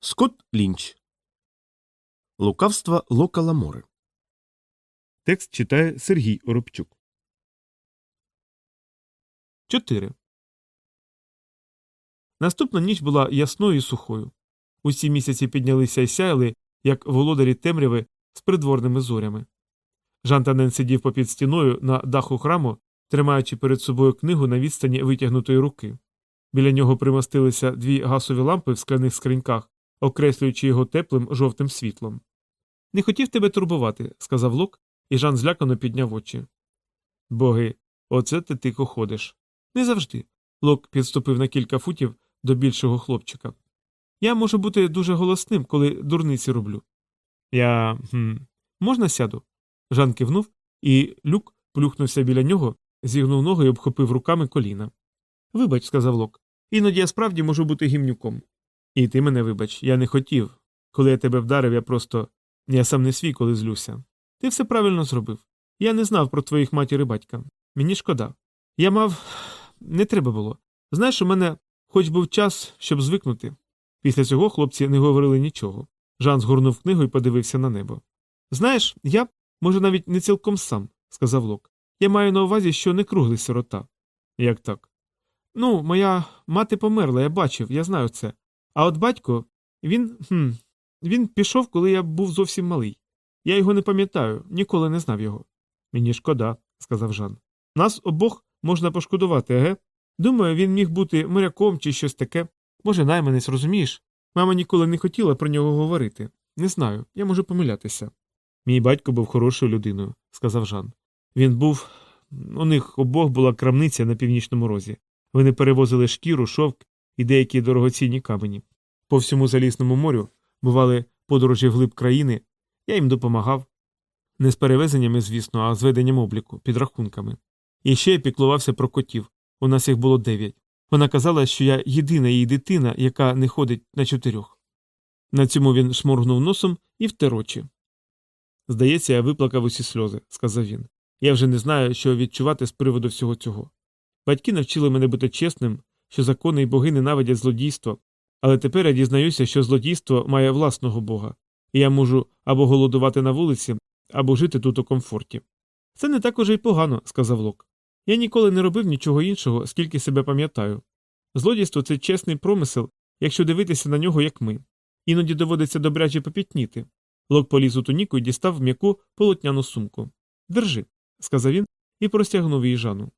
Скотт Лінч. Лукавства Лока Ламори. Текст читає Сергій Оробчук. 4. Наступна ніч була ясною і сухою. Усі місяці піднялися і сяяли, як володарі темряви з придворними зорями. Жан Танен сидів попід стіною на даху храму, тримаючи перед собою книгу на відстані витягнутої руки. Біля нього примостилися дві гасові лампи в скляних скриньках, окреслюючи його теплим жовтим світлом. Не хотів тебе турбувати, сказав Лок, і Жан злякано підняв очі. Боги, оце ти тихо ходиш. Не завжди. Лок підступив на кілька футів до більшого хлопчика. Я можу бути дуже голосним, коли дурниці роблю. Я. хм, Можна сяду? Жан кивнув, і люк плюхнувся біля нього, зігнув ноги і обхопив руками коліна. Вибач, сказав Лок. Іноді я справді можу бути гімнюком. І ти мене вибач, я не хотів. Коли я тебе вдарив, я просто. Я сам не свій, коли злюся. Ти все правильно зробив. Я не знав про твоїх матір і батька. Мені шкода. Я мав. Не треба було. Знаєш, у мене хоч був час, щоб звикнути. Після цього хлопці не говорили нічого. Жан згорнув книгу і подивився на небо. Знаєш, я, може, навіть не цілком сам, сказав Лок. Я маю на увазі, що не круглий сирота. Як так? Ну, моя мати померла, я бачив, я знаю це. А от батько, він. хм, Він пішов, коли я був зовсім малий. Я його не пам'ятаю, ніколи не знав його. Мені шкода, сказав Жан. Нас обох можна пошкодувати, еге? Думаю, він міг бути моряком чи щось таке. Може, найманець, розумієш? Мама ніколи не хотіла про нього говорити. Не знаю, я можу помилятися. Мій батько був хорошою людиною, сказав Жан. Він був. У них обох була крамниця на північному розі. Вони перевозили шкіру, шовк і деякі дорогоцінні камені. По всьому залісному морю бували подорожі вглиб країни, я їм допомагав. Не з перевезеннями, звісно, а з веденням обліку, підрахунками. І ще я піклувався про котів. У нас їх було дев'ять. Вона казала, що я єдина її дитина, яка не ходить на чотирьох. На цьому він шморгнув носом і втер очі. Здається, я виплакав усі сльози, сказав він. Я вже не знаю, що відчувати з приводу всього цього. Батьки навчили мене бути чесним, що закони і боги ненавидять злодійство, але тепер я дізнаюся, що злодійство має власного бога, і я можу або голодувати на вулиці, або жити тут у комфорті. Це не так уже й погано, сказав Лок. Я ніколи не робив нічого іншого, скільки себе пам'ятаю. Злодійство це чесний промисел, якщо дивитися на нього, як ми. Іноді доводиться добряче попітніти. Лок поліз у туніку і дістав м'яку полотняну сумку. Держи, сказав він і простягнув її Жану.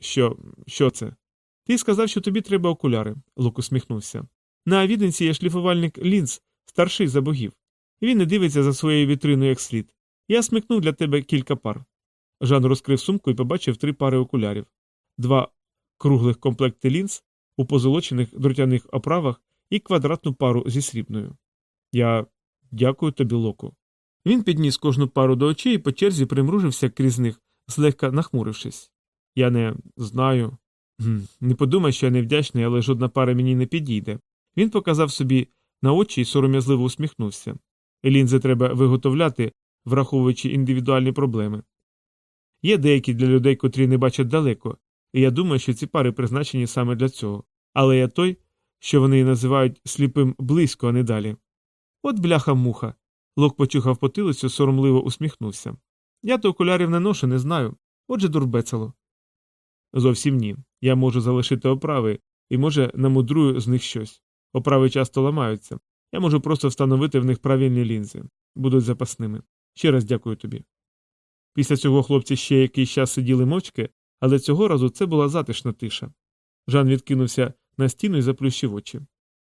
Що, що це? Ти сказав, що тобі треба окуляри, Лок усміхнувся. На віденці є шліфувальник лінз, старший за богів. Він не дивиться за своєю вітриною як слід. Я смикнув для тебе кілька пар. Жан розкрив сумку і побачив три пари окулярів, два круглих комплекти лінз у позолочених дротяних оправах і квадратну пару зі срібною. Я дякую тобі, Локу. Він підніс кожну пару до очей і по черзі примружився крізь них, злегка нахмурившись. Я не знаю. Не подумай, що я невдячний, але жодна пара мені не підійде. Він показав собі на очі і сором'язливо усміхнувся. Лінзи треба виготовляти, враховуючи індивідуальні проблеми. Є деякі для людей, котрі не бачать далеко, і я думаю, що ці пари призначені саме для цього. Але я той, що вони називають сліпим близько, а не далі. От бляха муха. Лок почухав потилицю, соромливо усміхнувся. Я то окулярів не ношу, не знаю. Отже, дурбецело. Зовсім ні. Я можу залишити оправи і, може, намудрую з них щось. Оправи часто ламаються. Я можу просто встановити в них правильні лінзи, будуть запасними. Ще раз дякую тобі. Після цього хлопці ще якийсь час сиділи мовчки, але цього разу це була затишна тиша. Жан відкинувся на стіну і заплющив очі.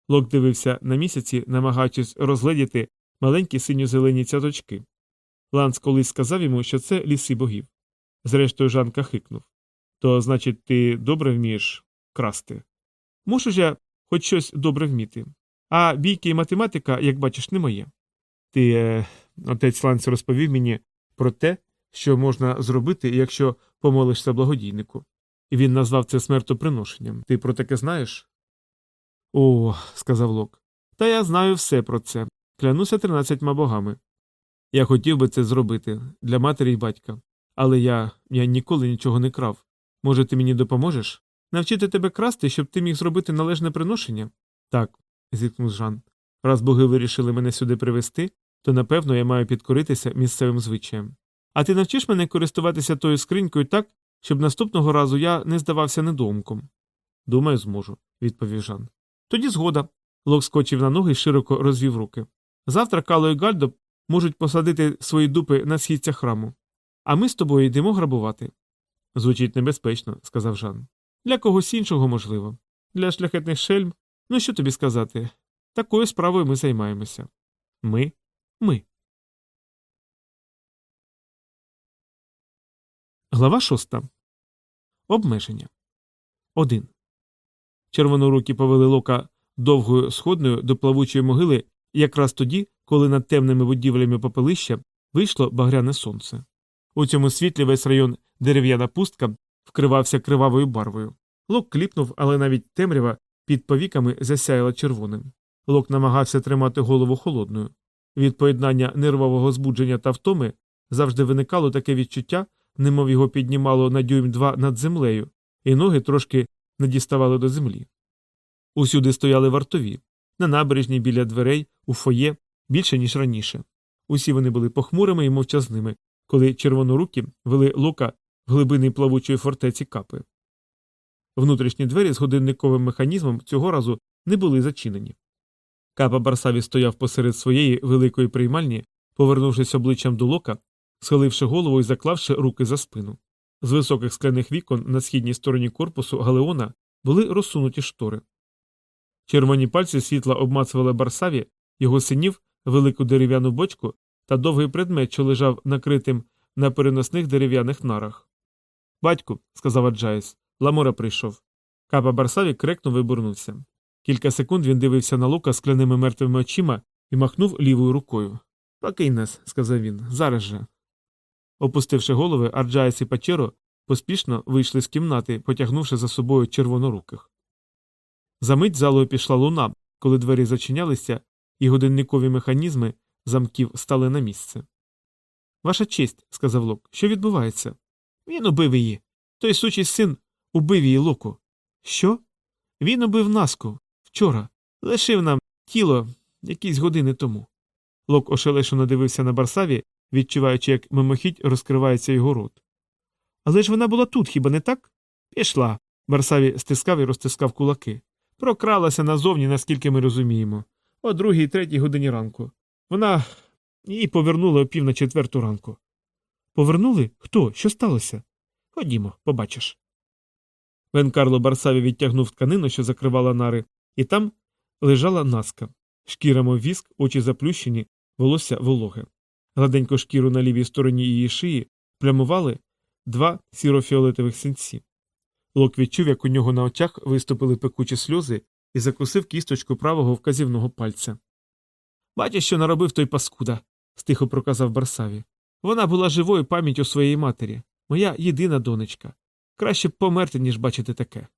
Лок дивився на місяці, намагаючись розгледіти маленькі синьо-зелені цяточки. Ланс колись сказав йому, що це ліси богів. Зрештою, Жан кахикнув. То, значить, ти добре вмієш красти? Мушу ж я хоч щось добре вміти. А бійки і математика, як бачиш, не моє. Ти, е, отець Ланс розповів мені про те, що можна зробити, якщо помолишся благодійнику. І він назвав це смертоприношенням. Ти про таке знаєш? О, сказав Лок. Та я знаю все про це. Клянуся тринадцятьма богами. Я хотів би це зробити для матері й батька. Але я я ніколи нічого не крав. Може, ти мені допоможеш? Навчити тебе красти, щоб ти міг зробити належне приношення? Так, зіткнув Жан. Раз боги вирішили мене сюди привезти, то напевно я маю підкоритися місцевим звичаям. А ти навчиш мене користуватися тою скринькою так, щоб наступного разу я не здавався недоумком? Думаю, зможу, відповів Жан. Тоді згода. Лок скочив на ноги і широко розвів руки. Завтра Кало і Гальдо можуть посадити свої дупи на східцях храму. А ми з тобою йдемо грабувати. Звучить небезпечно, сказав Жан. Для когось іншого можливо. Для шляхетних шельм, ну що тобі сказати? Такою справою ми займаємося. Ми? Ми. Глава шоста. Обмеження. Один. Червонорукі повели лока довгою сходною до плавучої могили якраз тоді, коли над темними будівлями попелища вийшло багряне сонце. У цьому світлі весь район дерев'яна пустка вкривався кривавою барвою. Лок кліпнув, але навіть темрява під повіками засяяла червоним. Лок намагався тримати голову холодною. Від поєднання нервового збудження та втоми завжди виникало таке відчуття, немов його піднімало на дюйм два над землею, і ноги трошки не діставали до землі. Усюди стояли вартові на набережні біля дверей, у фоє, більше, ніж раніше. Усі вони були похмурими і мовчазними, коли червонорукі вели лока в глибини плавучої фортеці капи. Внутрішні двері з годинниковим механізмом цього разу не були зачинені. Капа Барсаві стояв посеред своєї великої приймальні, повернувшись обличчям до лока, схиливши голову і заклавши руки за спину. З високих скляних вікон на східній стороні корпусу Галеона були розсунуті штори. Червоні пальці світла обмацували Барсаві, його синів, велику дерев'яну бочку та довгий предмет, що лежав накритим на переносних дерев'яних нарах. Батьку, сказав Аджаїс, Ламора прийшов. Капа Барсаві крекнув і бурнувся. Кілька секунд він дивився на лука скляними мертвими очима і махнув лівою рукою. Покинь нас, сказав він, зараз же. Опустивши голови, Арджаїс і Пачеро поспішно вийшли з кімнати, потягнувши за собою червоноруких. Замить залою пішла луна, коли двері зачинялися, і годинникові механізми замків стали на місце. Ваша честь, сказав Лок, що відбувається? Він убив її. Той сучий син убив її локу. Що? Він убив наску вчора. Лишив нам тіло якісь години тому. Лок ошелешено дивився на Барсаві, відчуваючи, як мимохідь розкривається його рот. Але ж вона була тут, хіба не так? Пішла. Барсаві стискав і розтискав кулаки. Прокралася назовні, наскільки ми розуміємо, о другій третій годині ранку. Вона її повернула о пів на четверту ранку. Повернули? Хто? Що сталося? Ходімо, побачиш. Вен Карло Барсаві відтягнув тканину, що закривала нари, і там лежала наска. Шкіра мов віск, очі заплющені, волосся вологе. Гладеньку шкіру на лівій стороні її шиї плямували два сірофіолетових синці. Лок відчув, як у нього на очах виступили пекучі сльози і закусив кісточку правого вказівного пальця. Бачиш, що наробив той паскуда, стихо проказав Барсаві. Вона була живою пам'яттю своєї матері, моя єдина донечка. Краще б померти, ніж бачити таке.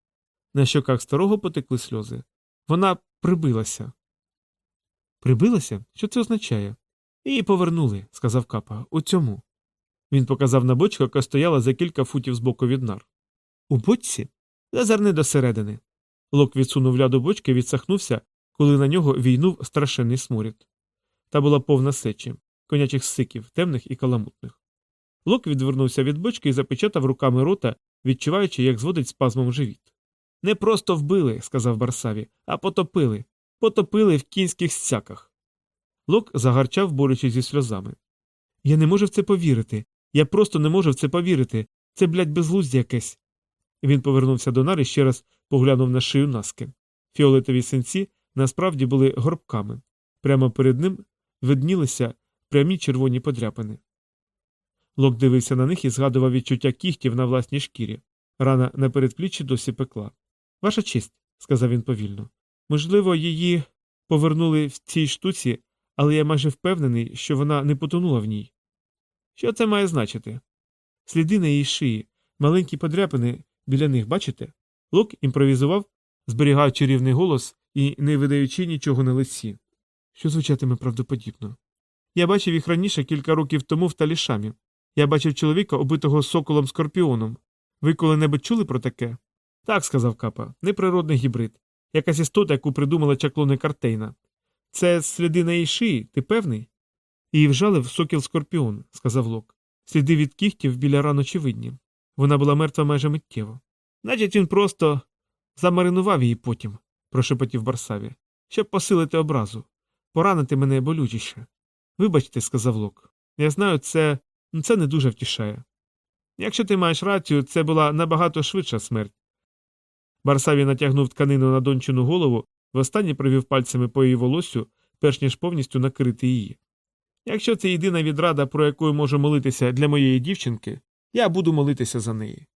На щоках старого потекли сльози. Вона прибилася. Прибилася? Що це означає? Її повернули, сказав капа. У цьому. Він показав на бочку, яка стояла за кілька футів з боку від нар. У бочці? Зазирни досередини. Лок відсунув ляду бочки і відсахнувся, коли на нього війнув страшенний сморід. Та була повна сечі, конячих сиків, темних і каламутних. Лок відвернувся від бочки і запечатав руками рота, відчуваючи, як зводить спазмом живіт. Не просто вбили, сказав Барсаві, а потопили. Потопили в кінських стяках. Лок загарчав, борючись зі сльозами. Я не можу в це повірити. Я просто не можу в це повірити. Це, блядь, безглуздя якесь. Він повернувся до нари і ще раз поглянув на шию наски. Фіолетові синці насправді були горбками. Прямо перед ним виднілися прямі червоні подряпини. Лок дивився на них і згадував відчуття кігтів на власній шкірі. Рана на передпліччі досі пекла. Ваша честь, сказав він повільно. Можливо, її повернули в цій штуці, але я майже впевнений, що вона не потонула в ній. Що це має значити? Сліди на її шиї, маленькі подряпини біля них, бачите? Лок імпровізував, зберігаючи рівний голос і не видаючи нічого на лиці. Що звучатиме правдоподібно. Я бачив їх раніше кілька років тому в талішамі. Я бачив чоловіка, убитого соколом скорпіоном. Ви коли-небудь чули про таке? Так, сказав капа, неприродний гібрид, якась істота, яку придумала чаклони Картейна. Це сліди на її шиї, ти певний? Її вжалив сокіл скорпіон, сказав Лок. Сліди від кігтів біля ран очевидні. Вона була мертва майже миттєво. Значить, він просто замаринував її потім, прошепотів Барсаві, щоб посилити образу, поранити мене болючіше. Вибачте, сказав Лок. Я знаю, це ну, це не дуже втішає. Якщо ти маєш рацію, це була набагато швидша смерть. Барсаві натягнув тканину на дончину голову, востаннє провів пальцями по її волосю, перш ніж повністю накрити її. Якщо це єдина відрада, про яку можу молитися для моєї дівчинки, я буду молитися за неї.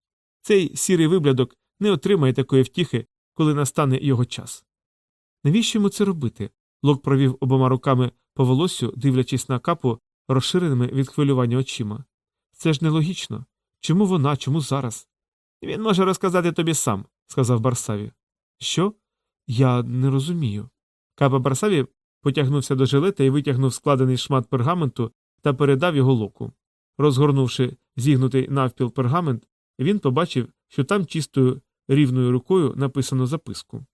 Цей сірий виблядок не отримає такої втіхи, коли настане його час. Навіщо йому це робити? Лок провів обома руками по волосю, дивлячись на капу розширеними від хвилювання очима. Це ж нелогічно. Чому вона, чому зараз? Він може розказати тобі сам, сказав Барсаві. Що? Я не розумію. Капа Барсаві потягнувся до жилета і витягнув складений шмат пергаменту та передав його локу. Розгорнувши зігнутий навпіл пергамент, він побачив, що там чистою рівною рукою написано записку.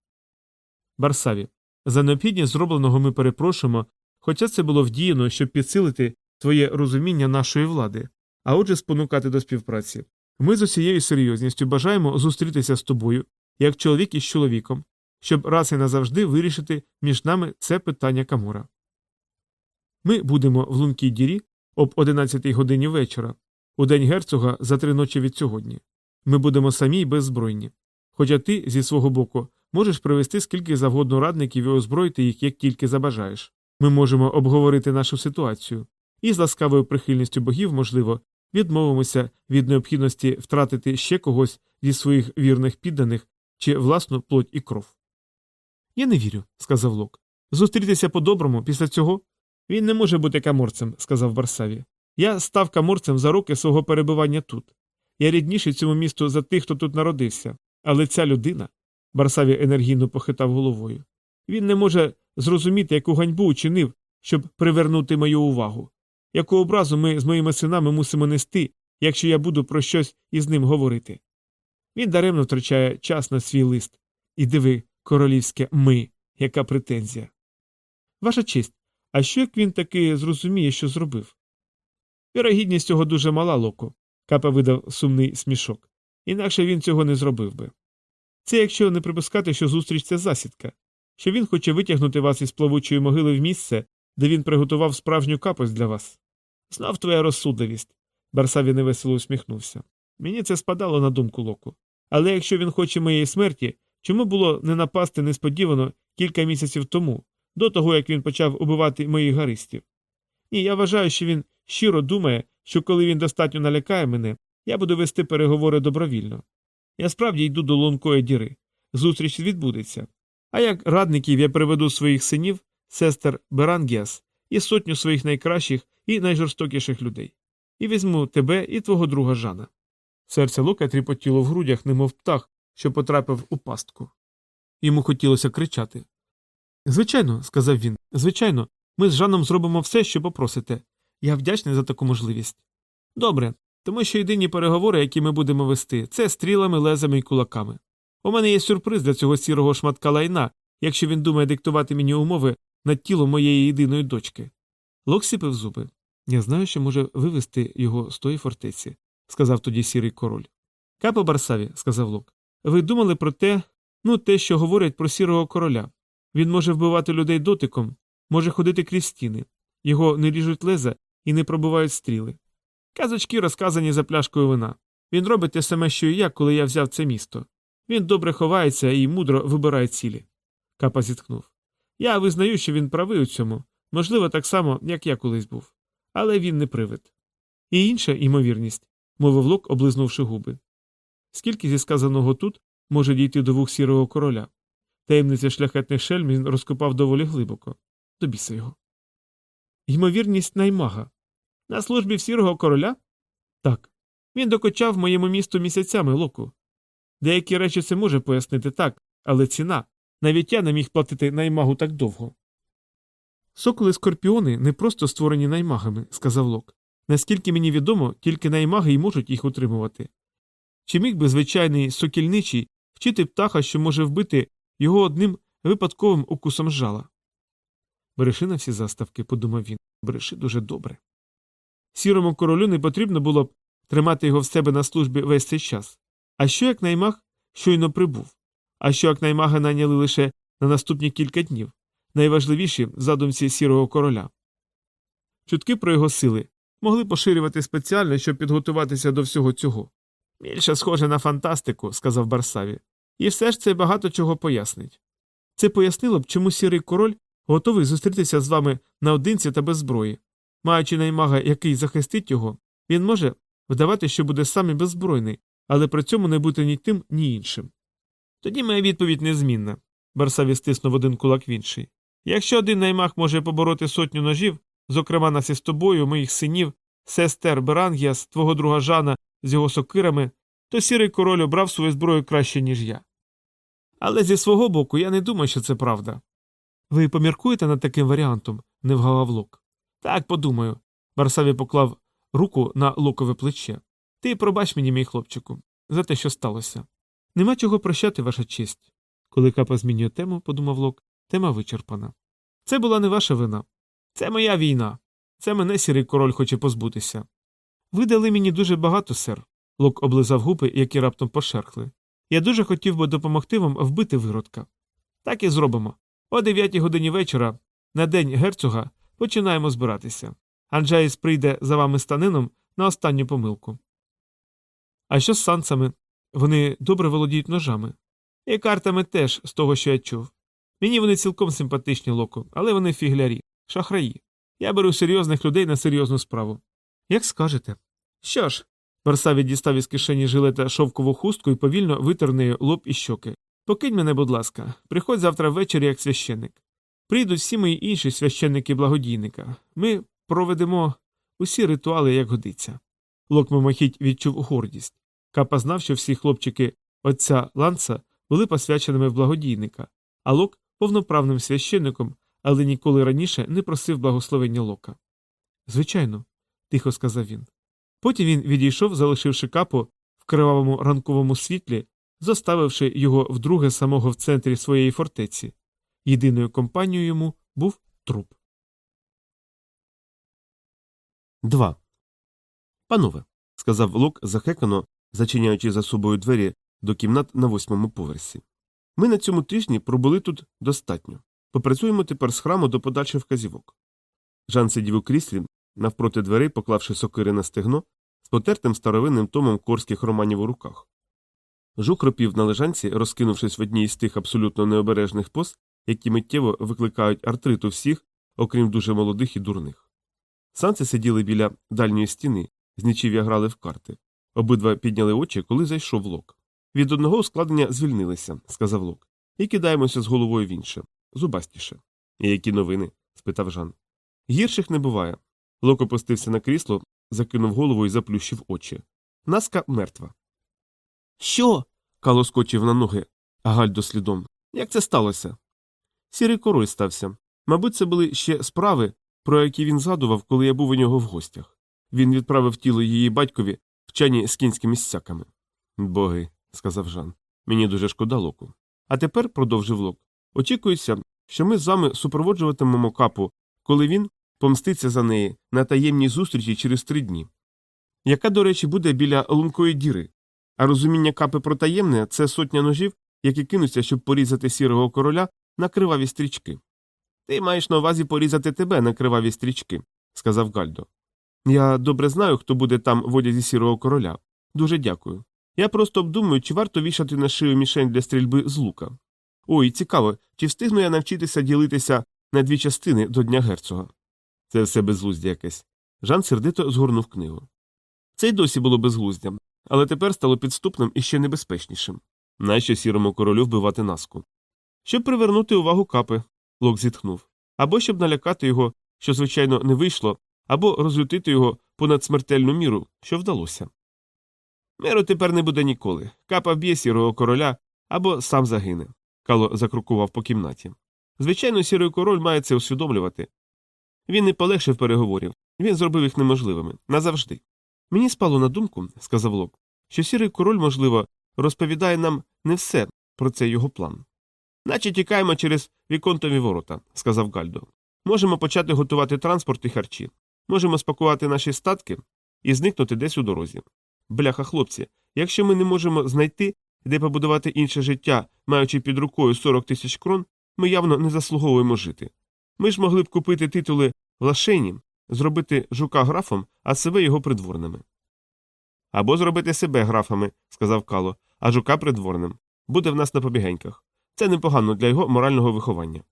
Барсаві. За необхідність зробленого ми перепрошуємо, хоча це було вдіяно, щоб підсилити твоє розуміння нашої влади, а отже, спонукати до співпраці. Ми з усією серйозністю бажаємо зустрітися з тобою, як чоловік із чоловіком, щоб раз і назавжди вирішити між нами це питання Камура. Ми будемо в лункій дірі об 11 годині вечора, у день герцога за три ночі від сьогодні. Ми будемо самі й беззбройні. Хоча ти, зі свого боку, можеш привести скільки завгодно радників і озброїти їх, як тільки забажаєш. Ми можемо обговорити нашу ситуацію, і з ласкавою прихильністю богів, можливо, відмовимося від необхідності втратити ще когось зі своїх вірних підданих чи власну плоть і кров. Я не вірю, сказав Лок. Зустрітися по-доброму після цього? Він не може бути каморцем, сказав Барсаві. Я став каморцем за роки свого перебування тут. Я рідніший цьому місту за тих, хто тут народився. Але ця людина. Барсаві енергійно похитав головою. Він не може зрозуміти, яку ганьбу учинив, щоб привернути мою увагу. Яку образу ми з моїми синами мусимо нести, якщо я буду про щось із ним говорити. Він даремно втрачає час на свій лист. І диви, королівське ми, яка претензія. Ваша честь, а що як він таки зрозуміє, що зробив? Вірогідність цього дуже мала, Локо. Капа видав сумний смішок. Інакше він цього не зробив би. Це якщо не припускати, що зустріч це засідка, що він хоче витягнути вас із плавучої могили в місце, де він приготував справжню капость для вас. Знав твоя розсудливість. Барсаві невесело усміхнувся. Мені це спадало на думку Локу. Але якщо він хоче моєї смерті, чому було не напасти несподівано кілька місяців тому, до того як він почав убивати моїх гаристів? Ні, я вважаю, що він щиро думає, що коли він достатньо налякає мене, я буду вести переговори добровільно. Я справді йду до лункої діри. Зустріч відбудеться. А як радників я приведу своїх синів, сестер Берангіас і сотню своїх найкращих і найжорстокіших людей. І візьму тебе і твого друга Жана. Серце Лука тріпотіло в грудях, немов птах, що потрапив у пастку. Йому хотілося кричати. Звичайно, сказав він, звичайно, ми з Жаном зробимо все, що попросите. Я вдячний за таку можливість. Добре, тому що єдині переговори, які ми будемо вести, це стрілами, лезами і кулаками. У мене є сюрприз для цього сірого шматка лайна, якщо він думає диктувати мені умови над тілом моєї єдиної дочки. Лок сіпив зуби. Я знаю, що може вивести його з тої фортеці, сказав тоді сірий король. Капо Барсаві, сказав Лок. Ви думали про те, ну, те, що говорять про сірого короля. Він може вбивати людей дотиком, може ходити крізь стіни, його не ріжуть леза і не пробивають стріли. Казочки розказані за пляшкою вина. Він робить те саме, що і я, коли я взяв це місто. Він добре ховається і мудро вибирає цілі. Капа зітхнув. Я визнаю, що він правий у цьому, можливо, так само, як я колись був. Але він не привид. І інша ймовірність, мовив Лок, облизнувши губи. Скільки зі сказаного тут може дійти до вух сірого короля? Таємниця шляхетних шельм він розкопав доволі глибоко. Добіса його. Ймовірність наймага. На службі в сірого короля? Так. Він докочав моєму місту місяцями локу. Деякі речі це може пояснити так, але ціна. Навіть я не міг платити наймагу так довго. Соколи скорпіони не просто створені наймагами, сказав Лок. Наскільки мені відомо, тільки наймаги й можуть їх утримувати. Чи міг би звичайний сокільничий вчити птаха, що може вбити його одним випадковим укусом жала? Бреши на всі заставки, подумав він. Бреши дуже добре. Сірому королю не потрібно було б тримати його в себе на службі весь цей час. А що як наймах щойно прибув? А що як наймага найняли лише на наступні кілька днів, найважливіші задумці сірого короля? Чутки про його сили могли поширювати спеціально, щоб підготуватися до всього цього. Більше схоже на фантастику, сказав Барсаві, і все ж це багато чого пояснить. Це пояснило б, чому сірий король готовий зустрітися з вами наодинці та без зброї. Маючи наймага, який захистить його, він може вдавати, що буде сам і беззбройний, але при цьому не бути ні тим, ні іншим. Тоді моя відповідь незмінна. Барсаві стиснув один кулак в інший. Якщо один наймах може побороти сотню ножів, зокрема нас із тобою, моїх синів, сестер Берангіас, твого друга Жана з його сокирами, то сірий король обрав свою зброю краще, ніж я. Але зі свого боку я не думаю, що це правда. Ви поміркуєте над таким варіантом? не вгавав Лок. Так, подумаю. Барсаві поклав руку на лукове плече. Ти пробач мені, мій хлопчику, за те, що сталося. Нема чого прощати, ваша честь. Коли капа змінює тему, подумав Лок, тема вичерпана. Це була не ваша вина. Це моя війна. Це мене сірий король хоче позбутися. Ви дали мені дуже багато, сер. Лок облизав губи, які раптом пошерхли. Я дуже хотів би допомогти вам вбити виродка. Так і зробимо. О дев'ятій годині вечора, на день герцога, починаємо збиратися. Анджаїс прийде за вами станином на останню помилку. А що з санцами? Вони добре володіють ножами. І картами теж, з того, що я чув. Мені вони цілком симпатичні локо, але вони фіглярі, шахраї. Я беру серйозних людей на серйозну справу. Як скажете. Що ж, Барсаві дістав із кишені жилета шовкову хустку і повільно витер нею лоб і щоки. Покинь мене, будь ласка, приходь завтра ввечері як священник. Прийдуть всі мої інші священники благодійника. Ми проведемо усі ритуали, як годиться. Лок мимохідь відчув гордість. Капа знав, що всі хлопчики отця ланца були посвяченими в благодійника, а Лок повноправним священником, але ніколи раніше не просив благословення Лока. Звичайно, тихо сказав він. Потім він відійшов, залишивши капу в кривавому ранковому світлі, заставивши його вдруге самого в центрі своєї фортеці. Єдиною компанією йому був труп. 2. Панове, сказав Лок захекано, зачиняючи за собою двері до кімнат на восьмому поверсі. Ми на цьому тижні пробули тут достатньо. Попрацюємо тепер з храму до подальших вказівок. Жан сидів у кріслі, навпроти дверей, поклавши сокири на стегно, з потертим старовинним томом корських романів у руках. Жук ропів на лежанці, розкинувшись в одній із тих абсолютно необережних поз, які миттєво викликають артрит у всіх, окрім дуже молодих і дурних. Санці сиділи біля дальньої стіни, з нічів'я грали в карти. Обидва підняли очі, коли зайшов лок. Від одного ускладнення звільнилися, сказав Лок, і кидаємося з головою в інше, зубастіше. І які новини? спитав Жан. Гірших не буває. Лок опустився на крісло, закинув голову і заплющив очі. Наска мертва. Що? Кало скочив на ноги, а Гальдо слідом. Як це сталося? Сірий король стався. Мабуть, це були ще справи, про які він згадував, коли я був у нього в гостях. Він відправив тіло її батькові в чані з кінськими сцяками. Боги, сказав Жан. Мені дуже шкода локу. А тепер, продовжив лок, очікується, що ми з вами супроводжуватимемо капу, коли він помститься за неї на таємній зустрічі через три дні, яка, до речі, буде біля лункої діри. А розуміння капи про таємне це сотня ножів, які кинуться, щоб порізати сірого короля на криваві стрічки. Ти маєш на увазі порізати тебе на криваві стрічки, сказав Гальдо. Я добре знаю, хто буде там в одязі сірого короля. Дуже дякую. Я просто обдумую, чи варто вішати на шию мішень для стрільби з лука. Ой, цікаво, чи встигну я навчитися ділитися на дві частини до дня герцога. Це все безглуздя якесь. Жан сердито згорнув книгу. Це й досі було безглуздям, але тепер стало підступним і ще небезпечнішим. Нащо сірому королю вбивати наску? Щоб привернути увагу капи, Лок зітхнув, або щоб налякати його, що, звичайно, не вийшло, або розлютити його понад смертельну міру, що вдалося. Миру тепер не буде ніколи. Капа вб'є сірого короля або сам загине. Кало закрукував по кімнаті. Звичайно, сірий король має це усвідомлювати. Він не полегшив переговорів, він зробив їх неможливими назавжди. Мені спало на думку, сказав Лок, що сірий король, можливо, розповідає нам не все про цей його план. Наче тікаємо через віконтові ворота, сказав Гальдо. Можемо почати готувати транспорт і харчі. Можемо спакувати наші статки і зникнути десь у дорозі. Бляха, хлопці, якщо ми не можемо знайти, де побудувати інше життя, маючи під рукою 40 тисяч крон, ми явно не заслуговуємо жити. Ми ж могли б купити титули в лашені, зробити жука графом, а себе його придворними. Або зробити себе графами, сказав Кало, а жука придворним. Буде в нас на побігеньках. Це непогано для його морального виховання.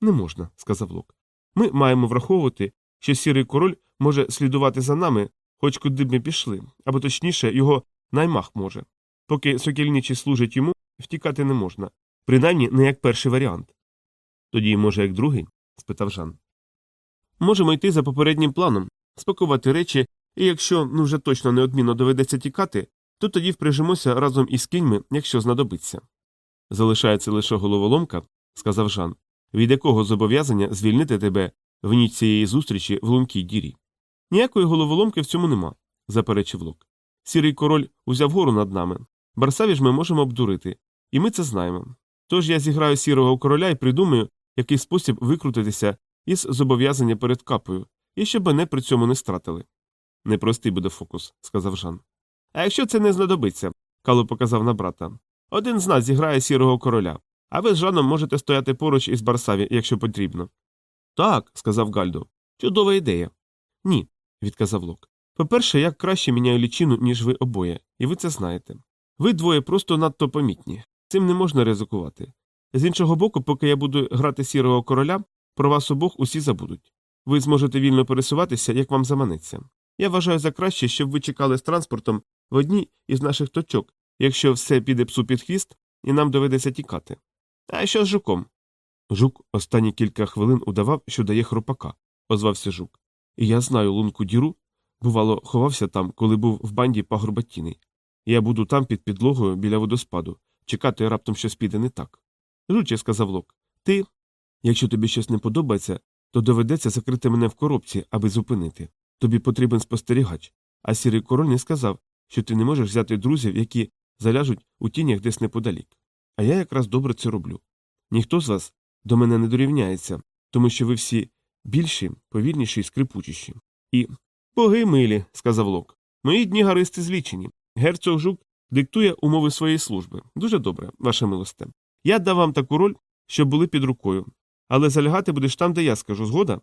Не можна, сказав Лук. Ми маємо враховувати, що сірий король може слідувати за нами, хоч куди б ми пішли, або точніше, його наймах може. Поки сокільничі служать йому, втікати не можна, принаймні не як перший варіант. Тоді, може, як другий? спитав Жан. Можемо йти за попереднім планом, спакувати речі, і якщо ну вже точно неодмінно доведеться тікати, то тоді впряжемося разом із кіньми, якщо знадобиться. Залишається лише головоломка, сказав Жан, від якого зобов'язання звільнити тебе в ніч цієї зустрічі в лункій дірі. Ніякої головоломки в цьому нема, заперечив Лок. Сірий король узяв гору над нами. Барсаві ж ми можемо обдурити, і ми це знаємо. Тож я зіграю сірого короля і придумаю, який спосіб викрутитися із зобов'язання перед капою, і щоб мене при цьому не стратили. Непростий буде фокус, сказав Жан. А якщо це не знадобиться, Кало показав на брата. Один з нас зіграє сірого короля, а ви з Жаном можете стояти поруч із Барсаві, якщо потрібно. Так, сказав Гальдо. Чудова ідея. Ні, відказав Лок. По-перше, я краще міняю лічину, ніж ви обоє, і ви це знаєте. Ви двоє просто надто помітні. Цим не можна ризикувати. З іншого боку, поки я буду грати сірого короля, про вас обох усі забудуть. Ви зможете вільно пересуватися, як вам заманеться. Я вважаю за краще, щоб ви чекали з транспортом в одній із наших точок, якщо все піде псу під хвіст, і нам доведеться тікати. А що з жуком? Жук останні кілька хвилин удавав, що дає хропака, озвався жук. І я знаю лунку діру, бувало, ховався там, коли був в банді пагорбатіний. Я буду там під підлогою біля водоспаду, чекати раптом щось піде не так. Жуче, сказав Лок, ти, якщо тобі щось не подобається, то доведеться закрити мене в коробці, аби зупинити. Тобі потрібен спостерігач. А сірий король не сказав, що ти не можеш взяти друзів, які заляжуть у тінях десь неподалік. А я якраз добре це роблю. Ніхто з вас до мене не дорівняється, тому що ви всі більші, повільніші і скрипучіші. І. Боги милі, сказав Лок. Мої дні гаристи злічені. Герцог жук диктує умови своєї служби. Дуже добре, ваша милосте. Я дав вам таку роль, щоб були під рукою. Але залягати будеш там, де я скажу, згода?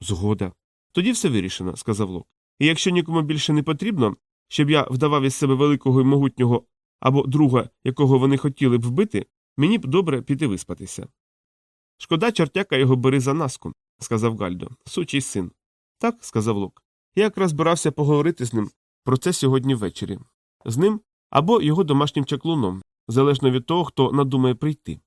Згода. Тоді все вирішено, сказав Лок. І якщо нікому більше не потрібно, щоб я вдавав із себе великого і могутнього або друга, якого вони хотіли б вбити, мені б добре піти виспатися. Шкода, чортяка його бери за наску, сказав Гальдо, сучий син. Так, сказав Лок. Я якраз збирався поговорити з ним про це сьогодні ввечері. З ним або його домашнім чаклуном, залежно від того, хто надумає прийти.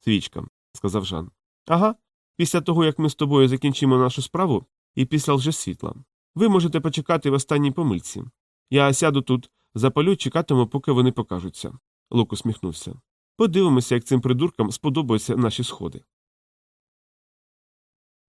Свічка, сказав Жан. Ага. Після того, як ми з тобою закінчимо нашу справу, і після лжесвітла. Ви можете почекати в останній помильці. Я сяду тут, запалю, чекатиму, поки вони покажуться. Лук усміхнувся. Подивимося, як цим придуркам сподобаються наші сходи.